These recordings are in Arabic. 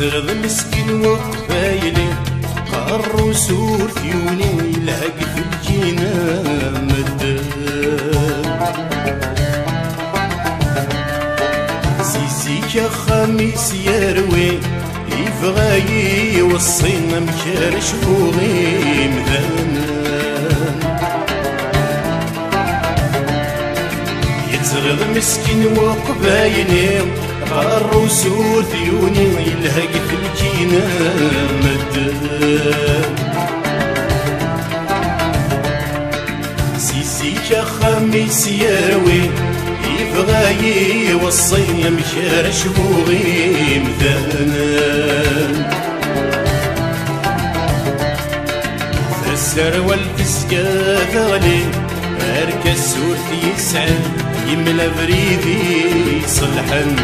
زغد مسكين وقبايلي قر وسور فيوني يلهق في سيسيك يا خميس يا روي يبغى يوصينا مكارش فوغي مذانا يتغض مسكين وقبايلي قار وسور ثيوني يلهق في الكينا مدام سيسيك خميس ياوي يبغى يوصي مشارش بوغي مثانا السر والتسكا ثغلي أركس سورتي يسعد يملا بريدي صلحن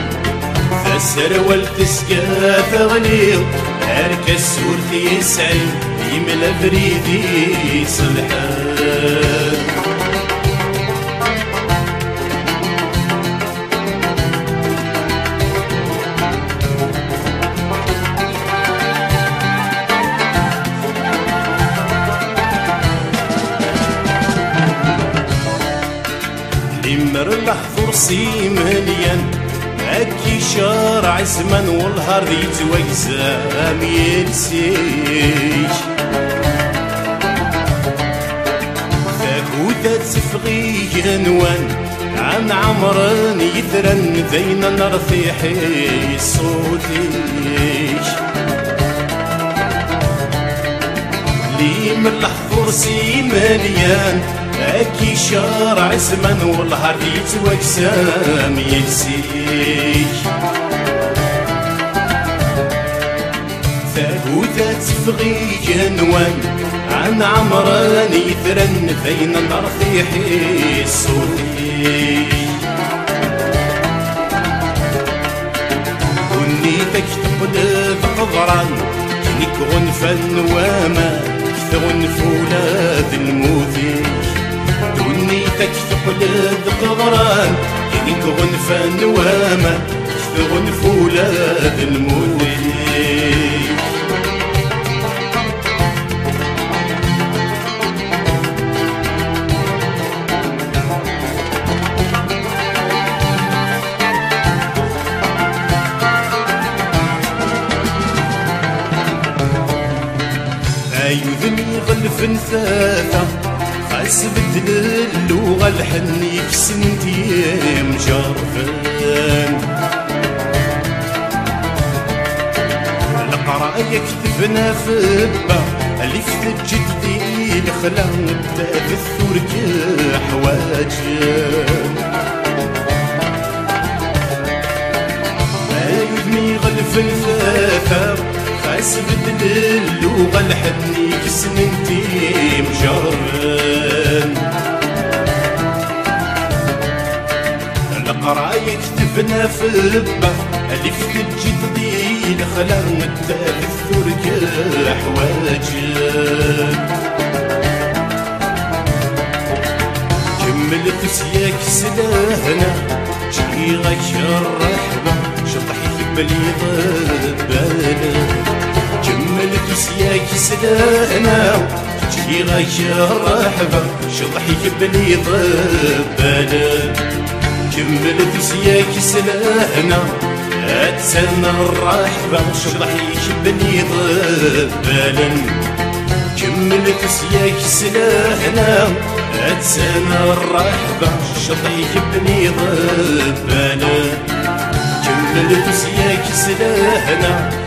فسر والتسقى ثغليل أركس سورتي يسعد يملا بريدي صلحن لحظر سي مليان. أكي شارع زمان والهار ذي تويزام ينسيش ثاكوثة تفغي جنوان عن عمران يثرن ذين نرثيحي صوتيش لي من لحظر سي مليان أكي شارع زمن والهار يتوكسام ينسيك ثابوتة تفغي جنوان عن عمران يثرن فين نرثيحي الصوتي ونيتك تقلب قضران كنك غنفن وما كثغن فولاد الموتي دنيتك ثقل قضران كيك غنفان واما غنف ولاد المولي أيذني غلف ثاثة حسبت اللغة الحني في سنتي مجرفان القراية كتبنا في با ألفت جدي الخلان في الثورك حواجب أيدني غلف الفاثر خاسبت اللغة الحني في سنتي مجرفان القراية كتبنا في با ألف الجدي لخلان الثورك حواجب كملت سياك سلاهنا الرحبة شطحي في بليض بالا كملت سياك سلانا جي غير رحبة شضحي بني ضبالا كملت سياك سلانا اتسنى الرحبة شضحي بني ضبالا كملت سياك سلانا اتسنى الرحبة شضحي بني ضبالا كملت سياك سلانا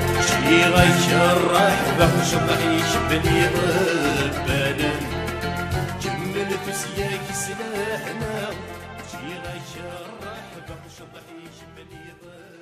شي غير الرحبة شطعيش بني غبانا كملت سياك سلاحنا شي غير الرحبة شطعيش بني غبانا